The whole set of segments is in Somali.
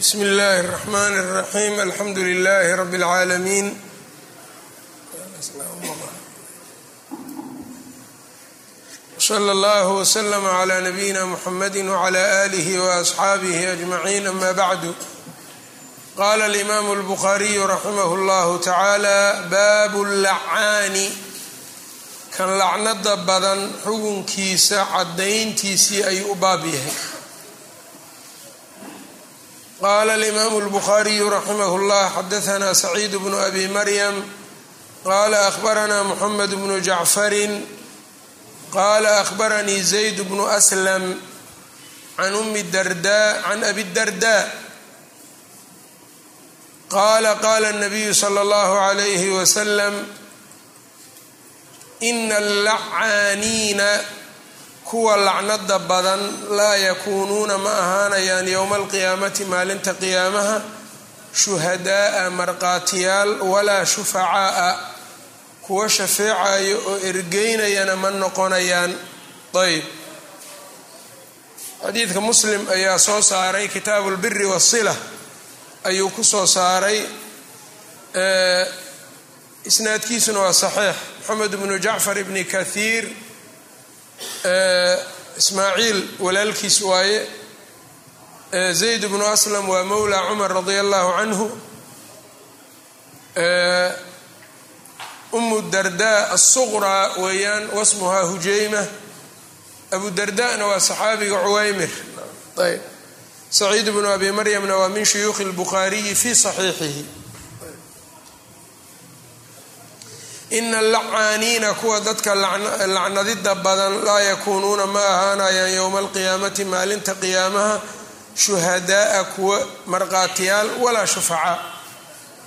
bsmi اllahi الرحmn الرaxيm alxamdu لlh rb العaalamiin slى اllah وslm عlى nabiyina mxamadi وعlى آlih وأصxaabih أجmaعin ama bعdu qala الإmam الbkhariي raximah اllah taعalى bab اlacaani kan lacnada badan xugunkiisa cadayntiisii ayuu u baab yahay qala alimaamu اlbukhaariyu raximah اllah xadaثna saciid bnu abi maryam qala ahbarana muxamed bnu jacfarin qala ahbaranii zayd bnu aslam can umi darda can abi darda qala qala الnabiyu slى اllahu عalayh waslam ina allacaaniina kuwa lacnada badan laa yakuunuuna ma ahaanayaan yowma alqiyaamati maalinta qiyaamaha shuhadaaa marqaatiyaal walaa shufacaa'a. Kuwa shafeecayo oo ergeynayana ma noqonayaan. Ayb xadiidka muslim ayaa soo saaray kitaabu lbiri wasila ayuu ku soo saaray isnaadkiisuna waa saxiix. Moxamed bnu jacfar ibni kathiir ismaaciil walaalkiis waaye zayd bnu aslam waa mowla cumar radi allahu canhu umu darda asuqraa weeyaan wasmuhaa hujayma abu dardana waa saxaabiga cuwaymir. Ayb. Saciid bnu abi maryamna waa min shuyuukhi اlbukhaariyi fi saxiixihi ina allacaaniina kuwa dadka lacnadida badan laa yakuunuuna ma ahaanayaan yowma alqiyaamati maalinta qiyaamaha shuhadaaa kuwa marqaatiyaal walaa shufacaa.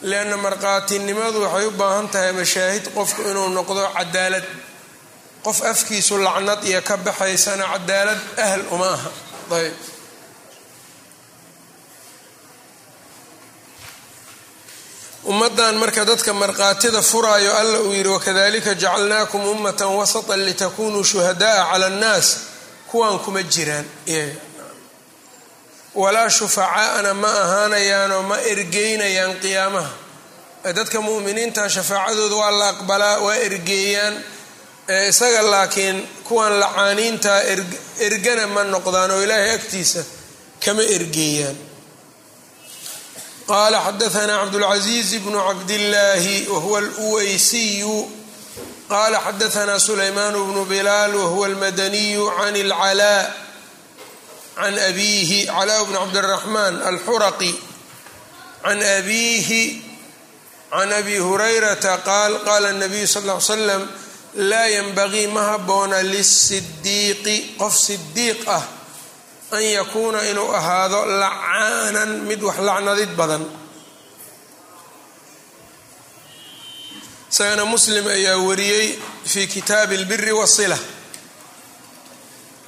Lianna marqaatinimadu waxay u baahan tahay mashaahid qofku inuu noqdo cadaalad qof afkiisu lacnad iyo ka baxaysana cadaalad ahl uma aha. Ayb ummadan marka dadka marqaatida furaayo alla uu yidhi wakadalika jacalnaakum ummatan wasatan litakunuu shuhada'a cala annaas. Kuwan kuma jiraan walaa shufacaa'ana ma ahaanayaanoo ma ergeynayaan qiyaamaha. Dadka mu'miniinta shafaacadooda waa la aqbalaa waa ergeeyaan. Isaga laakiin kuwan lacaaniinta ergana ma noqdaan oo ilaahay agtiisa kama ergeeyaan qala xadaثna cabdالcaزiiz bn cabdالlahi whuwa اlweysiyu qala xadaثna sulayman bnu bilaal whuwa اlmadaniyu can اlclaa can abihi claa bn cabdالraxman alxuraqi can abihi can abi hurayrata qaal qala الnabiyu sal ا ly slam laa ynbagii ma haboona lلsidiiqi qof sidiiq ah an yakuuna inuu ahaado lacaanan mid wax lacnadid badan. Isagana muslim ayaa wariyey fii kitaabi اlbiri wasila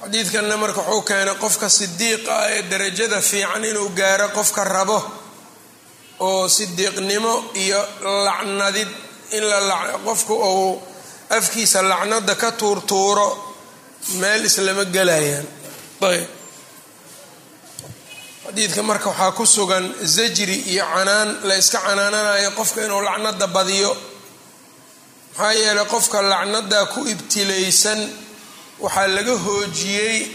xadiidkanna marka wuxuu keenay qofka sidiiqa ah ee derajada fiican inuu gaaro qofka rabo oo sidiiqnimo iyo lacnadid in qofku uu afkiisa lacnada ka tuurtuuro meel islama gelayaan ayb xadiidka marka waxaa ku sugan zajri iyo canaan. La yska canaananayo qofka inuu lacnada badiyo. Maxaa yeelay qofka lacnada ku ibtilaysan waxaa laga hoojiyey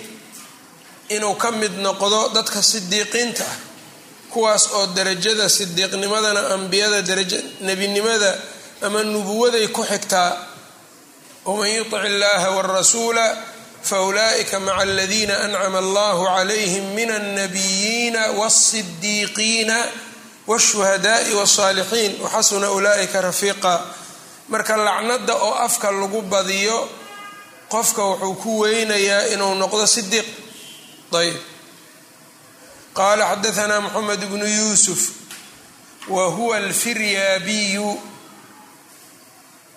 inuu ka mid noqdo dadka sidiiqiinta ah. Kuwaas oo darajada sidiiqnimadana ambiyada daraja nebinimada ama nubuwaday ku xigtaa. Waman yutic illaha warasuula faulaئika mca aladiina ancama allah calayhim min alnabiyiina wاlصidiiqiina wالshuhadaءi wالصaalixiin waxasuna ulaئika rafiiqa marka lacnada oo afka lagu badiyo qofka wuxuu ku weynayaa inuu noqdo sidiiq ayb qala xadaثna mxamed bnu yusuf wa huwa alfiryaabiyu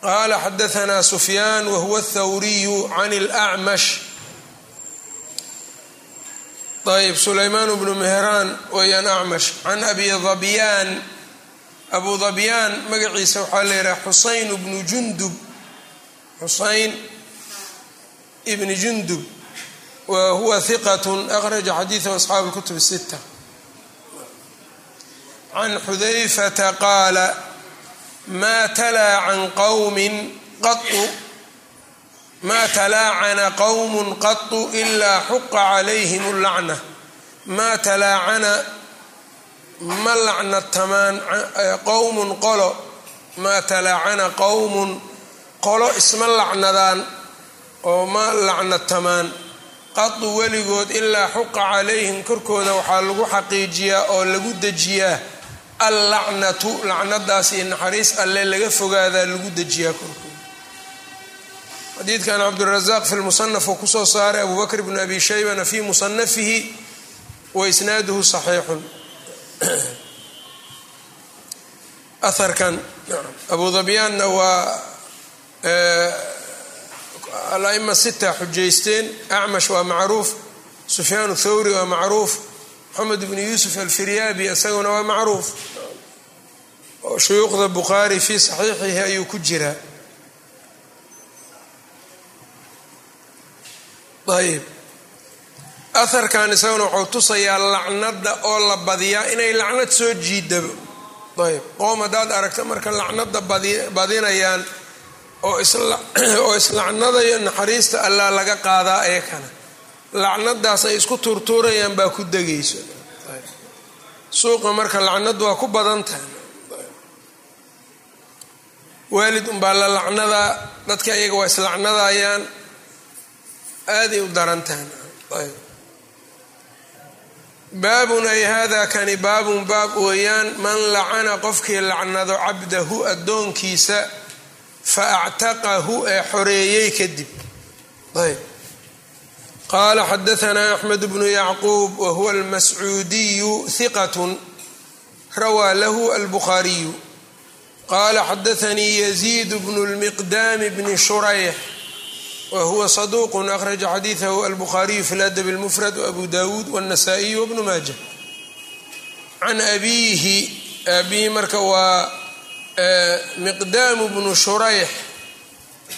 qala xadaثna sufyaan whuwa الthawriyu can اlأcmash ayb sulaymaan bnu mehraan weyaan acmash can abi dhabyaan abu dhabyaan magaciisa waxaa la yidhaha xusayn bnu jundub xusayn ibni jundub wa huwa hiqat akhraja xadiidahu asxaabu اlkutub الsita can xudayfata qaala maa talaa can qowmin qau maa talaacana qowmun qatu ilaa xuqa calayhim اllacna maa talaacana ma lacnatamaan qowmun qolo maa talaacana qowmun qolo isma lacnadaan oo ma lacnatamaan qadu weligood ilaa xuqa calayhim korkooda waxaa lagu xaqiijiyaa oo lagu dejiyaa allacnatu lacnadaas iyo naxariis alle laga fogaadaa lagu dejiyaa korkooda. Xadiidkan cabdurazaaq fi lmusanaf uu ku soo saaray abu bakr bnu abi shaybana fi musanafihi wa isnaaduhu saxiixun. Aharkan abu dabyaanna waa alaima sita xujaysteen acmash waa macruuf sufyaan thawri waa macruuf moxamed bnu yuusuf alfiryaabi isaguna waa macruuf. Oo shuyuukhda bukhaari fii saxiixihi ayuu ku jiraa ayb aharkan isaguna wuxuu tusayaa lacnada oo la badiyaa inay lacnad soo jiidabo ayb qoom haddaad aragta marka lacnada badinayaan oo islacnadayo naxariista allaa laga qaadaa eekana lacnadaas ay isku tuurtuurayaan baa ku degayso suuqa marka lacnad waa ku badan tahay. Waalid unbaa la lacnadaa dadka iyaga waa islacnadayaan aaday u daran tahay. Baabun ay hada kani baabun baab weeyaan man lacana qofkii lacnado cabdahu addoonkiisa fa actaqahu ee xoreeyey kadib ayb qaala xadaanaa axmed bnu yacquub wa huwa almascuudiyu hiqat rawaa lahu albukhaariyu qaala xadaanii yaziid bnu lmiqdaami bni shurayx wa huwa saduuq akhraja xadiidahu albukhaariyu fi ladab lmufrad wabu dawuud wاnasaa'iyu wabnu maaja can abiihi abihi marka waa miqdaamu bnu shurayx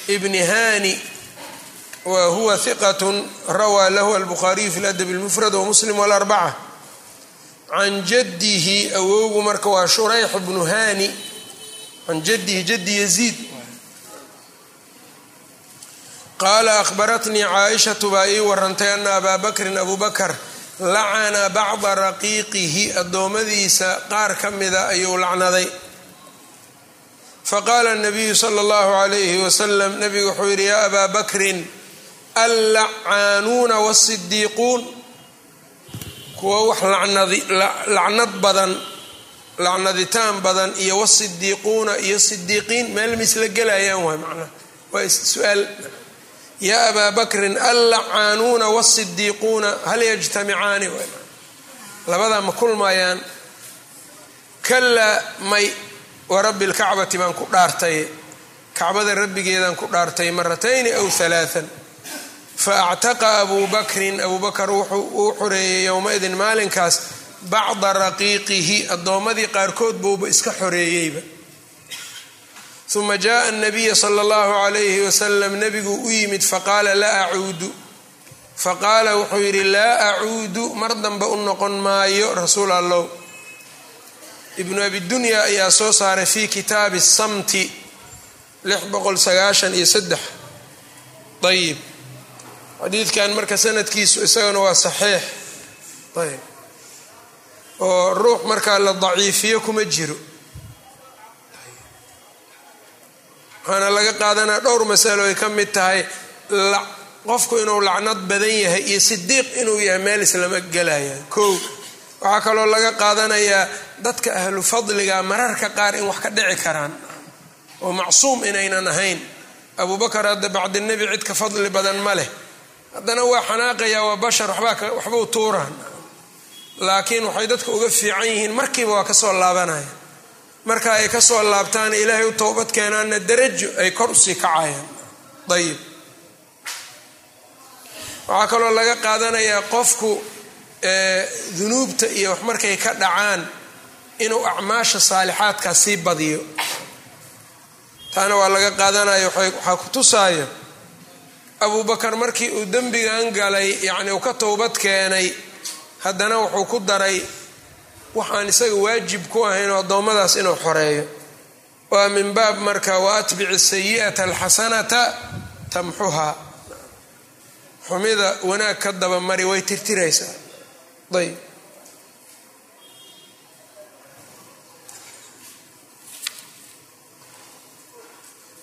bni hani wa huwa hiqat rawaa lahu albukhaariyu fi ladab lmufrad wamuslim wاlarbaca can jadihi awowgu marka waa shurayx bnu hani. Can jadihi jadi yaziid. Qaala ahbaratnii caaishatu baa ii warantay ana abaa bakrin abu bakr lacana bacda raqiiqihi addoommadiisa qaar ka mida ayuu lacnaday. Faqaala nabiyu sala allahu calayhi wasalam nabigu wuxuu yidhi yaa abaa bakrin allacaanuuna wasidiiquun kuwa wax lacnad badan lacnaditaan badan iyo wasidiiquuna iyo sidiiqiin meel misla gelayaan waay macnaha waa su'aal. Yaa abaa bakrin allacaanuuna wasidiiquuna hal yajtamicaani labadaa ma kulmayaan. Kalaa may warabbi lkacbati baan ku dhaartay. Kacbada rabbigeedaan ku dhaartay maratayni aw halaaan faactaqa abuu bakrin abuu bakar uu xoreeyey yowmaidin maalinkaas bacda raqiiqihi addoommadii qaarkood buuba iska xoreeyeyba uma jaa anabiya sala allahu calayhi wasalam nebiguu u yimid faqaala laa acuudu faqaala wuxuu yidhi laa acuudu mar dambe u noqon maayo rasuul allow ibnu abi dunya ayaa soo saaray fii kitaabi samti lix boqol sagaashan iyo saddex ayib xadiidkan marka sanadkiisu isagana waa saxiix. Ayb. Oo ruux markaa la daciifiyo kuma jiro. Waxaana laga qaadanaa dhowr masalo ay ka mid tahay qofku inuu lacnad badan yahay iyo sidiiq inuu yahay meel islama gelaya kow waxaa kaloo laga qaadanayaa dadka ahlu fadliga mararka qaar in wax ka dhici karaan. Oo macsuum inaynan ahayn. Abubakar hadda bacdinebi cid ka fadli badan ma leh haddana waa xanaaqayaa waa bashar waxbuu tuuraan. Laakiin waxay dadka uga fiican yihiin markiiba waa ka soo laabanaya. Marka ay ka soo laabtaan ilaahay u towbad keenaanna darajo ay kor u sii kacayaan. Ayib waxaa kaloo laga qaadanayaa qofku dunuubta iyo wax markay ka dhacaan inuu acmaasha saalixaadkaa sii badiyo. Taana waa laga qaadanaya waxaa ku tusaayo abubakar markii uu dembigan galay yacni uu ka towbad keenay haddana wuxuu ku daray waxaan isaga waajib ku ahayn oo addoommadaas inuu xoreeyo. Waa min baab marka wa atbici sayi'ata alxasanata tamxuhaa xumida wanaag ka dabamari way tirtiraysaa. Ayb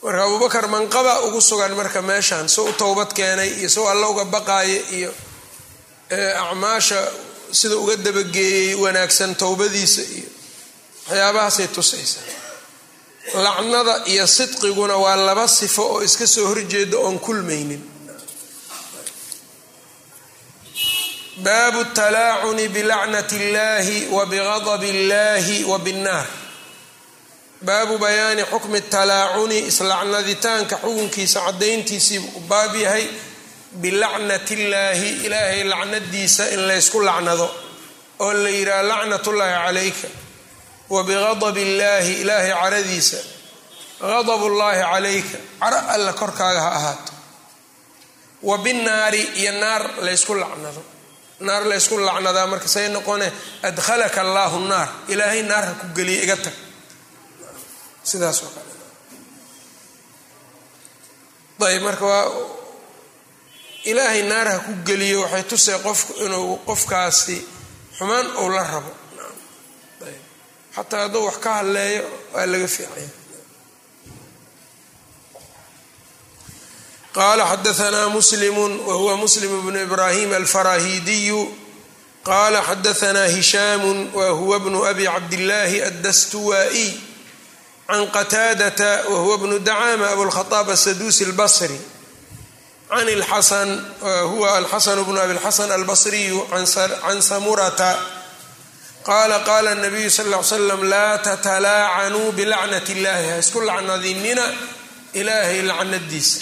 marka abubakar manqaba ugu sugan marka meeshan soo u towbad keenay iyo soo alla uga baqaayo iyo acmaasha sida uga dabageeyey wanaagsan towbadiisa iyo waxyaabahaasay tusaysaa. Lacnada iyo sidqiguna waa laba sifo oo iska soo horjeeda oon kulmaynin. Baabu talaacuni bilacnati اllahi wa bigadab اllahi wa binnaar baabu bayaani xukmi talaacuni islacnaditaanka xukunkiisa cadayntiisii u baab yahay bilacnati illaahi ilaahay lacnadiisa in laysku lacnado oo la yidhaha lacnat ullaahi calayka wa bigadab illaahi ilaahay caradiisa gadab ullaahi calayka caro alla korkaaga ha ahaato. Wa binnaari iyo naar laysku lacnado. Naar laysku lacnadaa marka say noqone adkhalaka allaahu naar ilaahay naar ha ku geliya iga tag sidaas oo kale. Ayb marka waa ilaahay naar ha ku geliyo waxay tusay qofku inuu qofkaasi xumaan ou la rabo. Xataa hadduu wax ka hadleeyo waa laga fiicaya qala xadaanaa muslimu wahuwa muslim bnu ibrahim alfarahidiyu qala xadaanaa hishaamu wahuwa bnu abi cabdillaahi addastuwaa'iy can qataadata wahuwa bnu dacaama abulkhaaab asaduusi albasri can ilxasan huwa alxasan bnu abi lxasan albasriyu can samurata qaala qaala nabiyu sal ll ly slam laa tatalaacanuu bilacnat illahi ha isku lacnadinina ilaahay lacnadiisa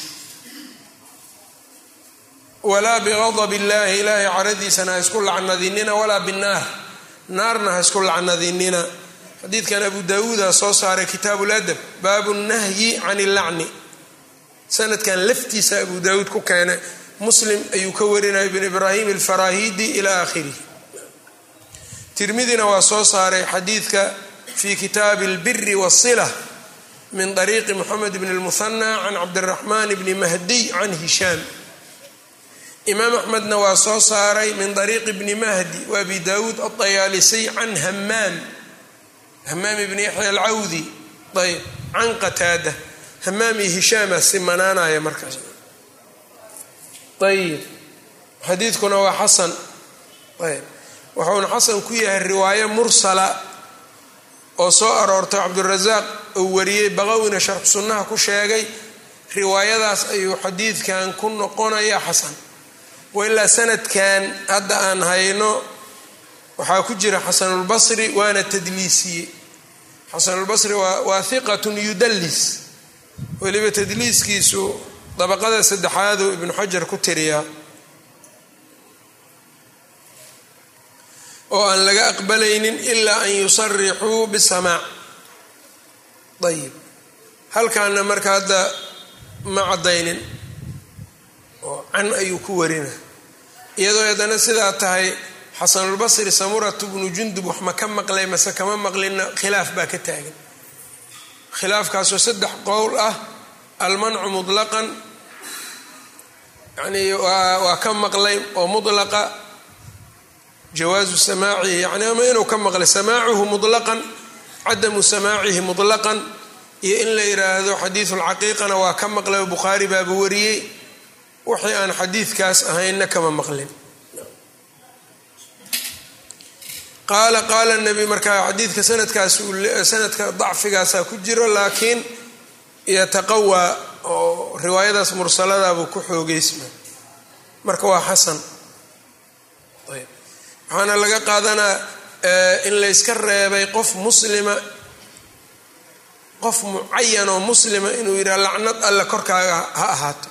walaa bigadab illahi ilaahay caradiisana ha isku lacnadinina walaa binnaar naarna ha isku lacnadinina xadiidkan abu daawuuda soo saaray kitaabu ladab baabu nahyi can illacni sanadkan laftiisa abu daawuud ku keenay muslim ayuu ka warinaya ibn ibraahim alfarahidi ila aakhirih tirmidina waa soo saaray xadiidka fi kitaabi albiri wasila min ariiqi moxamed bn lmuhana can cabdiraxmaan bni mahdiy can hishaam imaam axmedna waa soo saaray min ariiqi bni mahdi wa abi daawuud alطayaalisiy can hamaam hamaam ibni yaxya alcawdi ayb can qataada. Hamaam iyo hishaama simanaanaya markaas. Ayib xadiidkuna waa xasan. Ayb wuxuuna xasan ku yahay riwaayo mursala oo soo aroortay cabdurasaaq uu wariyey baqawina sharx sunnaha ku sheegay. Riwaayadaas ayuu xadiidkan ku noqonaya xasan. Wailaa sanadkan hadda aan hayno waxaa ku jira xasanulbasri waana tadliisiyey xasanulbasri waa hiqatun yudallis. Weliba tadliiskiisu dabaqada saddexaadu ibnu xajar ku tiriyaa oo aan laga aqbalaynin ilaa an yusarixuu bisamaac ayib halkaana marka hadda ma caddaynin. Oo can ayuu ku warina. Iyadoo haddana sidaa tahay xasanulbasri samuratu bnu jundub wax ma ka maqlay mase kama maqlinna khilaaf baa ka taagan. Khilaafkaasoo saddex qowl ah almancu mutlaqan yani waa ka maqlay oo mutlaqa jawaazu samaacihi yani ama inuu ka maqlay samaacuhu mutlaqan cadamu samaacihi mutlaqan iyo in la yidhaahdo xadiidu lcaqiiqana waa ka maqlay bukhaari baaba wariyey wixii aan xadiidkaas ahaynna kama maqlin qaala qaala nabi markaa xadiidka sanadkaas sanadka dacfigaasaa ku jiro laakiin yataqawaa oo riwaayadaas mursaladaabuu ku xoogeysma. Marka waa xasan. Waxaana laga qaadanaa in layska reebay qof muslima qof mucayan oo muslima inuu yidhaha lacnad alla korkaaga ha ahaato.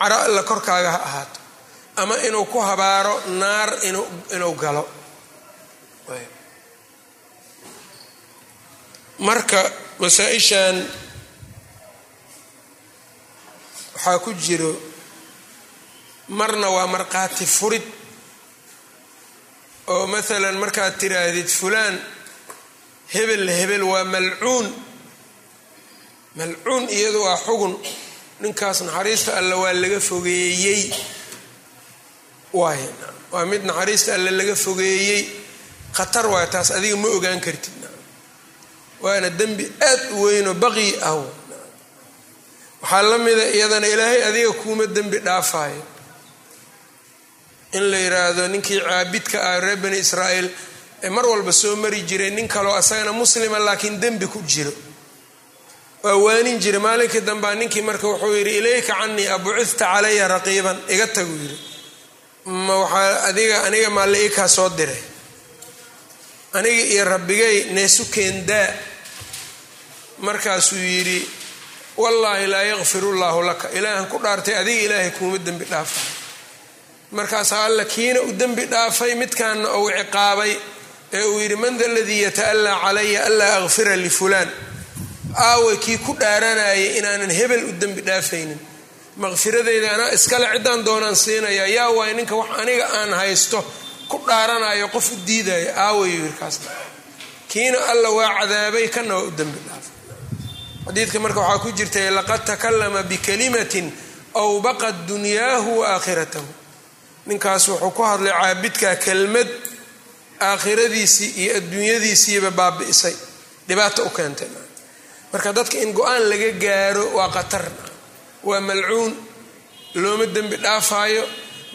Caro alla korkaaga ha ahaato. Ama inuu ku habaaro naar inuu galo marka masaa-ishan waxaa ku jiro marna waa markhaati furid oo maalan markaad tiraahdid fulaan hebel hebel waa malcuun. Malcuun iyadu waa xugun. Ninkaas naxariista alle waa laga fogeeyey. Waay waa mid naxariista alle laga fogeeyey. Khatar waay taas adiga ma ogaan kartid waana dembi aad u weynoo baqi ah waxaa la mida iyadana ilaahay adiga kuuma dembi dhaafayo in la yiraahdo ninkii caabidka ah reer bani israa'iil ee mar walba soo mari jiray nin kaloo asagana muslima laakiin dembi ku jiro. Waa waanin jiray maalinkii dambea ninkii marka wuxuu yidhi ilayka canii abucita calaya raqiiban. Iga tagu yidhi. Ma waxaa adiga aniga maalle ii kaa soo diray aniga iyo rabbigay neesu keendaa. Markaasuu yidhi wallaahi laa yakfiru llaahu laka. Ilaahan ku dhaartay adiga ilaahay kuuma dembi dhaafa markaasaa alla kiina u dembi dhaafay midkaana uu ciqaabay ee uu yidhi man da ladii yata'allaa calaya anlaa akfira lifulaan aaway kii ku dhaaranayay inaanan hebel u dembi dhaafaynin. Maqfiradeyda anaa iskale ciddaan doonaan siinaya yaa waay ninka wax aniga aan haysto ku dhaaranayo qof u diidaya aaway wirkaas kiina alla waa cadaabay kana waa u dembi dhaafay xadiidka marka waxaa ku jirtay laqad takallama bikalimatin aw baqad dunyaahu wa aakhiratahu. Ninkaas wuxuu ku hadlay caabidka kelmad aakhiradiisii iyo adduunyadiisiiba baabi'isay. Dhibaato u keentay marka dadka in go'aan laga gaaro waa qatar waa malcuun looma dembi dhaafaayo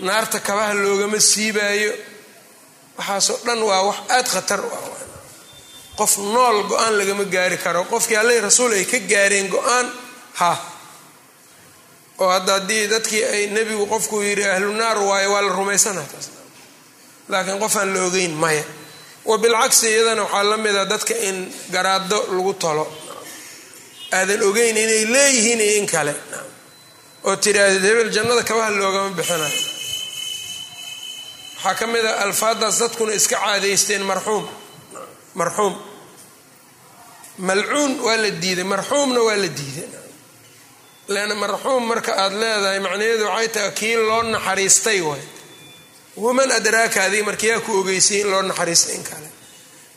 naarta kabaha loogama siibaayo waxaasoo dhan waa wax aada khatar u ah. Qof nool go'aan lagama gaari karo. Qofkii alleh rasuul ay ka gaareen go'aan ha. Oo hadda haddii dadkii ay nebigu qofkuu yidhi ahlu naar waayo waa la rumaysanaa taas laakiin qof aan la ogeyn maya wa bilcagsi iyadana waxaa la mida dadka in garaado lagu talo aadan ogeyn inay leeyihiin iyo in kale. Oo tidhaahdeed hebel jannada kabaha loogama bixinayo waxaa ka mid a alfaadaas dadkuna iska caadaysteen marxuum marxuum. Malcuun waa la diiday marxuumna waa la diiday. Leanna marxuum marka aada leedahay macnaheedu waxay tahay kii loo naxariistay waay waman adraaka adiga marka yaa ku ogeysayay in loo naxariistay in kale.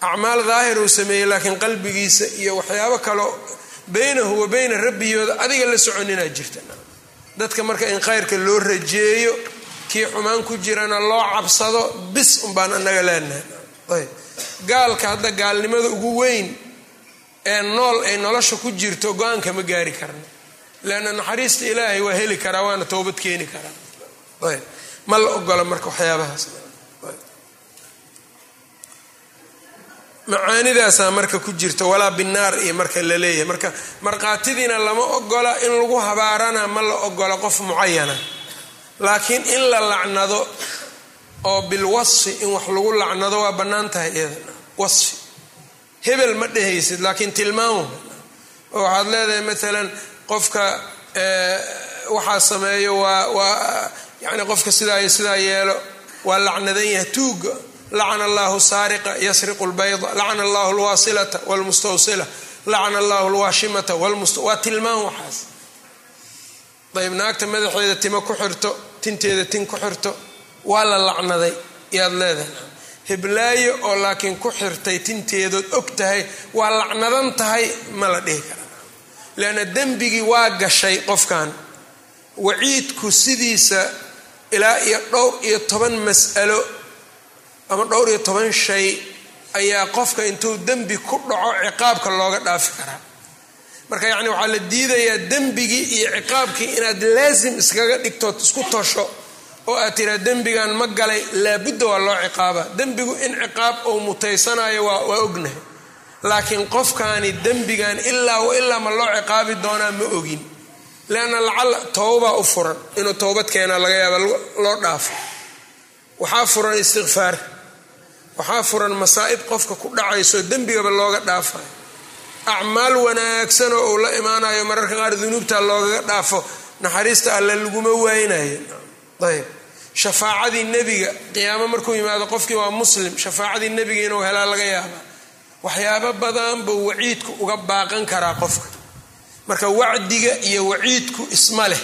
Acmaal daahir uu sameeyey laakiin qalbigiisa iyo waxyaabo kaleo baynahu wa bayna rabbiyooda adiga la soconinaa jirta. Dadka marka in khayrka loo rajeeyo kii xumaan ku jirana loo cabsado bis unbaan anaga leenahay. Gaalka hadda gaalnimada ugu weyn ee nool ay nolosha ku jirto go'aanka ma gaari karna leanna naxariista ilaahay waa heli karaa waana toobad keeni karaa. Ma la ogola marka waxyaabahaas. Macaanidaasaa marka ku jirta walaa binaar iyo marka la leeyahay. Marka markhaatidiina lama ogola in lagu habaarana ma la ogola qof mucayana laakiin in la lacnado oo bilwasfi in wax lagu lacnado waa bannaan tahay iyada. Wasfi hebel ma dhehaysid laakiin tilmaamo. Oo waxaad leedahay maalan qofka waxaa sameeyo waa waa yani qofka sidaa sidaa yeelo waa lacnadan yahay. Tuuga lacana allahu saariqa yasriqu lbayda lacana allahu lwaasilata wlmustawsila lacana allahu lwaashimata waa tilmaam waxaas ayb naagta madaxeeda timo ku xirto tinteeda tin ku xirto waa la lacnaday yaad leedahay. Heblaayo oo laakiin ku xirtay tinteedood og tahay waa lacnadan tahay ma la dhihi kara leanna dembigii waa gashay qofkan. Waciidku sidiisa ilaa iyo dhowr iyo toban mas'alo ama dhowr iyo toban shay ayaa qofka intuu dembi ku dhaco ciqaabka looga dhaafi karaa marka yacni waxaa la diidayaa dembigii iyo ciqaabkii inaad laasim iskaga dhigtood isku tosho oo aad tiraa dembigan ma galay laabudda waa loo ciqaaba. Dembigu in ciqaab uu mutaysanayo waa ognahay. Laakiin qofkaani dembigan ilaa wa ilaa ma loo ciqaabi doonaa ma ogin. Leanna lacala towbaa u furan inuu towbad keenaa laga yaaba loo dhaafo. Waxaa furan istikfaar waxaa furan masaa'ib qofka ku dhacayso dembigaba looga dhaafayo acmaal wanaagsanoo uu la imaanayo mararka qaar dunuubta loogaga dhaafo naxariista alle laguma waynayo ayb shafaacadii nebiga qiyaamo markuu yimaado qofkii waa muslim shafaacadii nebiga inuu helaa laga yaaba waxyaabo badan buu waciidku uga baaqan karaa qofka marka wacdiga iyo waciidku isma leh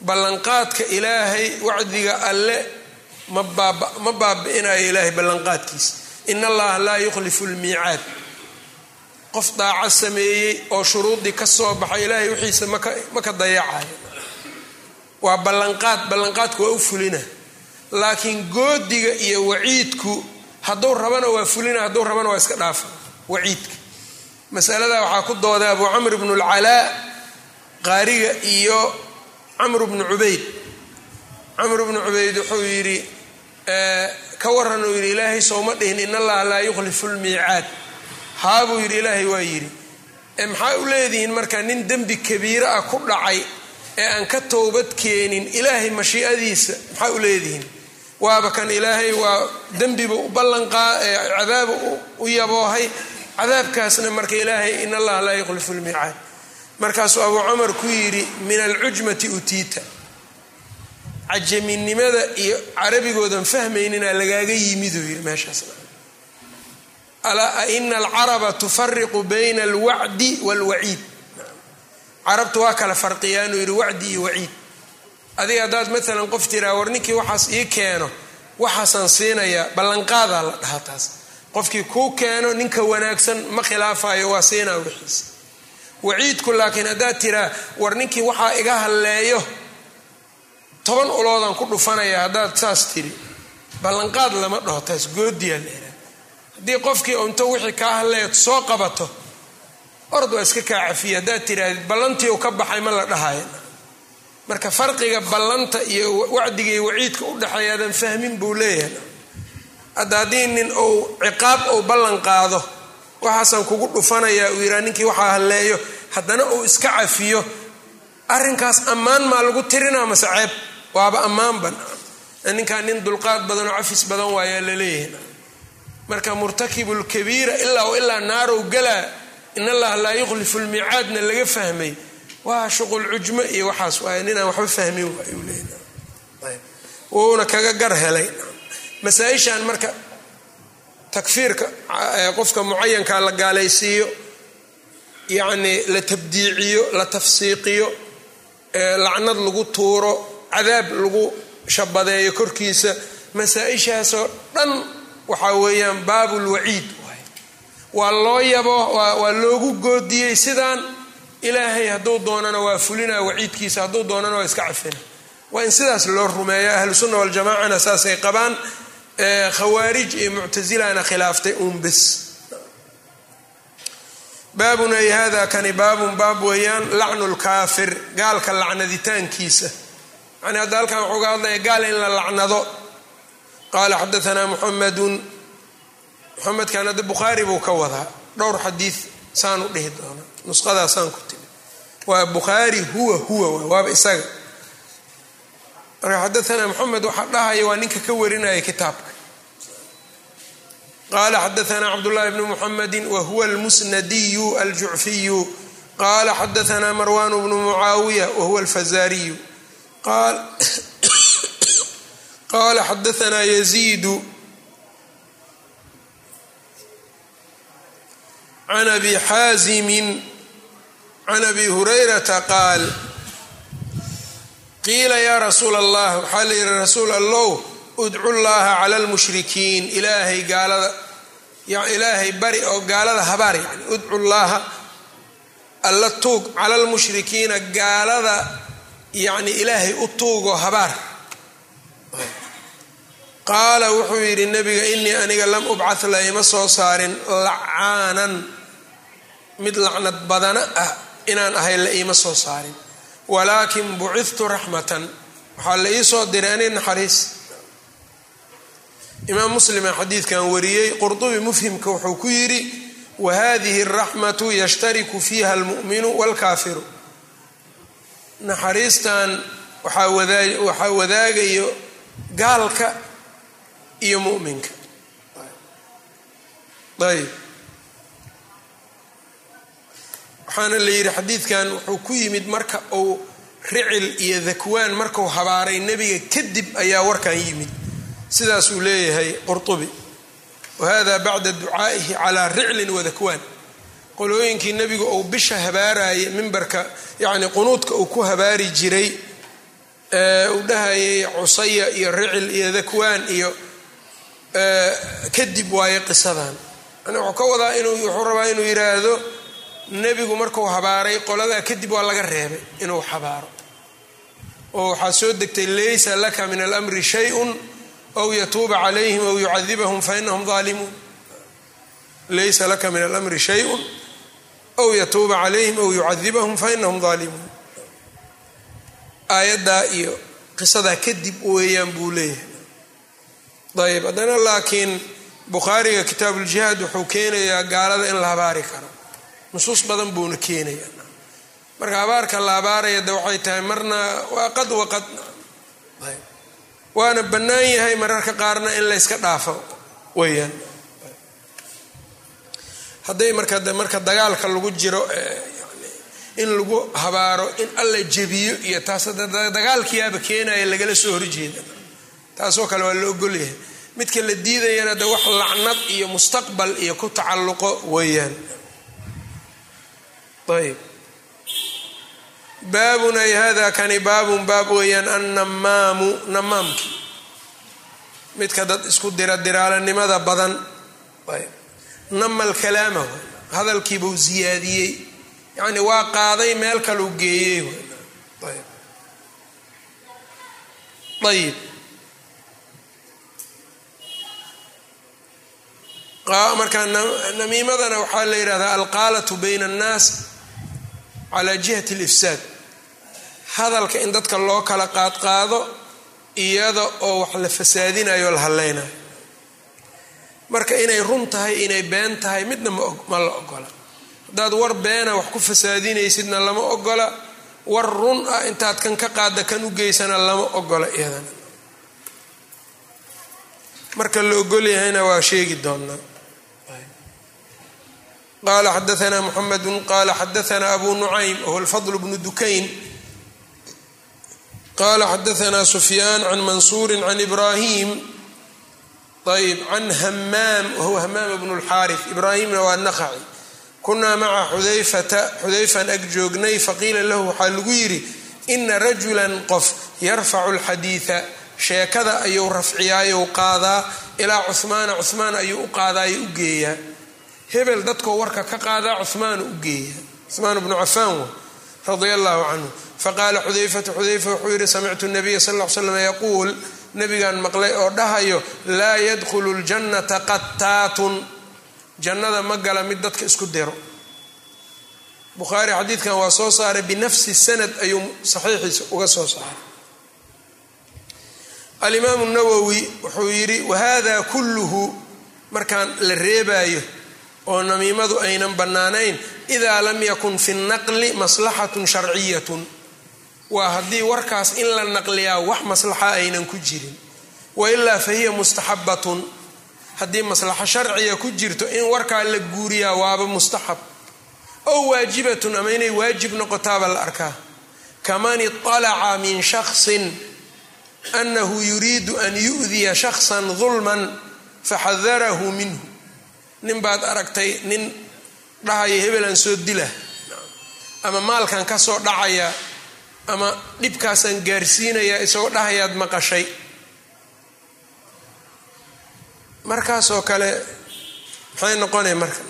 ballanqaadka ilaahay wacdiga alle ma baabi'inayo ilaahay ballanqaadkiisa in allaha laa yukhlifu lmiicaad qof daaco sameeyey oo shuruudii ka soo baxay ilaahay wixiisa ma ka dayacayo waa ballanqaad ballanqaadku waa u fulina. Laakiin goodiga iyo waciidku hadduu rabana waa fulina hadduu rabana waa iska dhaafa. Waciidka. Masalada waxaa ku dooday abu camr bnu lcalaa qaariga iyo camr bnu cubayd. Camr bnu cubayd wuxuu yidhi ka waran uu yidhi ilaahay sooma dhihin in allaha laa yukhlifu lmiicaad haabuu yidhi ilaahay waa yidhi. Maxaa u leedihiin marka nin dembi kabiiro ah ku dhacay ee aan ka towbad keenin ilaahay mashiicadiisa maxaa u leedihiin? Waaba kan ilaahay waa dembiba u ballanqaa cadaaba u yaboohay. Cadaabkaasna marka ilaahay in allaha laa yukhlifu lmiicaad. Markaasuu abuu camar ku yidhi min alcujmati utiita. Cajaminimada iyo carabigoodan fahmaynina lagaaga yimiduu yidhi meeshaasna alaa ina alcaraba tufariqu bayna alwacdi waalwaciid carabtu waa kala farqiyaanuu yidhi wacdi iyo waciid adiga haddaad maalan qof tiraa war ninkii waxaas ii keeno waxaasaan siinayaa ballanqaadaa la dhahaa taas qofkii kuu keeno ninka wanaagsan ma khilaafayo waa siinaa wixiisa waciidku laakiin haddaad tiraa war ninkii waxaa iga halleeyo toban uloodaan ku dhufanaya haddaad saas tiri ballanqaad lama dhaho taas goodiyaa leeraa haddii qofkii unto wixii kaa halleeyo soo qabato ord waa iska kaa cafiya haddaad tirahdid ballantii u ka baxay ma la dhahayo marka farqiga ballanta iyo wacdiga iyo waciidka u dhexeeya fahmin buu leeyahay. Hadda haddii nin uu ciqaab uu ballan qaado waxaasaan kugu dhufanayaa uu yidhaha ninkii waxaa halleeyo haddana uu iska cafiyo arrinkaas ammaan maa lagu tirinaa mase ceeb waaba ammaanban ninkaan nin dulqaad badan oo cafis badan waayaa la leeyahay marka murtakibulkabiira ilaa ilaa naarow galaa in allaha laa yukhlifu lmiicaadna laga fahmay. Waa shuqul cujmo iyo waxaas waay ninaan waxba fahmin waayuu leeyahay. Kaga gar helay. Masaa-ishan marka takfiirka qofka mucayankaa la gaalaysiiyo yacni la tabdiiciyo la tafsiiqiyo lacnad lagu tuuro cadaab lagu shabadeeyo korkiisa masaa-ishaasoo dhan waxaa weeyaan baabulwaciid waa loo yabo waa loogu goodiyey sidaan ilaahay hadduu doonana waa fulina waciidkiisa hadduu doonana waa iska cafina. Waa in sidaas loo rumeeya ahlu sunna waljamaacana saasay qabaan khawaarij iyo muctasilana khilaaftay uun bes ay hada kani baabun baab weeyaan lacnu lkaafir gaalka lacnaditaankiisa. Yani hadda halkan wuxuu ga hadlaya gaal in la lacnado qaala xadaanaa muxamedun muxamedkan hadda bukhaari buu ka wadaa dhowr xadiid saan u dhihi doona nusqadaasaan ku timi waa bukhaari huwa huwa waaba isaga marka xadaanaa moxamed waxaa dhahaya waa ninka ka warinaya kitaabka qala xadaanaa cabdullahi bnu muxamedi wahuwa almusnadiyu aljucfiyu qala xadaanaa marwan bnu mucaawiya wahuwa alfazariyu qala xadaanaa yaziidu can abi xaazimin can abi hurayrata qaal qiila yaa rasuula allah waxaa la yihi rasuul allow udcu llaha cala lmushrikiin ilaahay gaalada ilaahay bari oo gaalada habaar yani udcu llaaha alla tuug cala lmushrikiina gaalada yani ilaahay u tuugoo habaar qaala wuxuu yidhi nabiga inii aniga lam ubcad la ima soo saarin lacaanan mid lacnad badana ah inaan ahay la iima soo saarin. Walaakin bucidtu raxmatan. Waxaa la ii soo diray ani naxariis. Imaam muslima xadiidkan wariyey qurdubi mufhimka wuxuu ku yidhi wahadihi araxmatu yashtariku fiiha almu'minu waalkaafiru naxariistan waxaa wadaagayo gaalka iyo mu'minka ayb waxaana la yidhi xadiidkan wuxuu ku yimid marka uu ricil iyo dakwaan markuu habaaray nebiga kadib ayaa warkan yimid. Sidaasuu leeyahay qurtubi. Wahada bacda ducaa'ihi calaa riclin wadakwaan qolooyinkii nebigu uu bisha habaaraya mimbarka yacni qunuudka uu ku habaari jiray uu dhahayay cusaya iyo ricil iyo dakwaan iyo kadib waaye qisadan. Yani wuxuu ka wadaa inuu wuxuu rabaa inuu yidhaahdo nebigu markuu habaaray qoladaa kadib waa laga reebay inuu habaaro oo waxaa soo degtay laysa laka min almri shayun aw yatuuba calayhim aw yucadibahum fainahum aalimuun laysa laka min almri shayun aw yatuuba calayhim aw yucadibahum fainahum daalimuun aayaddaa iyo qisadaa kadib weeyaan buu leeyahay ayb haddana laakiin bukhaariga kitaabuuljihaad wuxuu keenayaa gaalada in la habaari karo. Nusuus badan buuna keenaya marka habaarka la habaaraya de waxay tahay marna waa qad waqad waana bannaan yahay mararka qaarna in layska dhaafo. Weyaan hadday marka marka dagaalka lagu jiro in lagu habaaro in alla jebiyo iyo taas dagaalkiyaaba keenaya lagala soo horjeeda taasoo kale waa la ogolyahay midka la diidayana de wax lacnad iyo mustaqbal iyo ku tacalluqo weeyaan. Ayb baabun ay hada kani baabun baab weeyaan annamaamu namaamki. Midka dad isku dira diraalanimada badan. Ayb namal kalaama hadalkiibuu ziyaadiyey. Yacni waa qaaday meel kaluu geeyey ayb ayib marka namiimadana waxaa la yidhahdaa alqaalatu bayna annaas calaa jihati alifsaad. Hadalka in dadka loo kala qaadqaado iyada oo wax la fasaadinayo la hadlaynayo marka inay run tahay inay been tahay midna ma la ogola. Haddaad war beena wax ku fasaadinaysidna lama ogola. War run ah intaad kan ka qaada kan u geysana lama ogola iyadana. Marka la ogolyahayna waa sheegi doonaa qala xadaana mxamedu qala xadaana abu nucaym whuwa lfadl bnu dukayn qala xadaana sufyaan can mansuuri can ibrahim ayb can hamaam wahuwa hamaam bnu lxaari ibraahimna waa naqaci kunaa maca xudayfata xudayfan ag joognay faqiila lahu waxaa lagu yidhi ina rajulan qof yarfacu lxadiida sheekada ayuu rafciyaayu qaadaa ilaa cuhmaana cuhmaan ayuu u qaadaa u geeyaa hebel dadkoo warka ka qaadaa cuhmaanu u geeya. Cuhmaan bnu cafaan wa radia allahu canhu faqaala xudayfatu xudayfa wuxuu yidhi samictu nabiya sal l slam yaquul. Nabigaan maqlay oo dhahayo laa yadkhulu ljannata qattaatun. Jannada ma gala mid dadka isku diro bukhaari xadiidkan waa soo saaray binafsi sanad ayuu saxiixiisa uga soo saaray. Alimaamu nawowi wuxuu yidhi wahada kulluhu. Markaan la reebaayo oo namiimadu aynan bannaanayn idaa lam yakun fi naqli maslaxatun sharciyatun. Waa haddii warkaas in la naqliyaa wax maslaxa aynan ku jirin. Wailaa fa hiya mustaxabatun haddii maslaxo sharciya ku jirto in warkaa la guuriyaa waaba mustaxab. Ow waajibatun ama inay waajib noqotaaba la arkaa. Kaman iطalaca min shaksin anahu yuriidu an yu'diya shaksan dulman faxadarahu minhu nin baad aragtay nin dhahaya hebelaan soo dila ama maalkan ka soo dhacaya ama dhibkaasaan gaarsiinaya isagoo dhahayaad maqashay. Markaasoo kale maxay noqonaya marka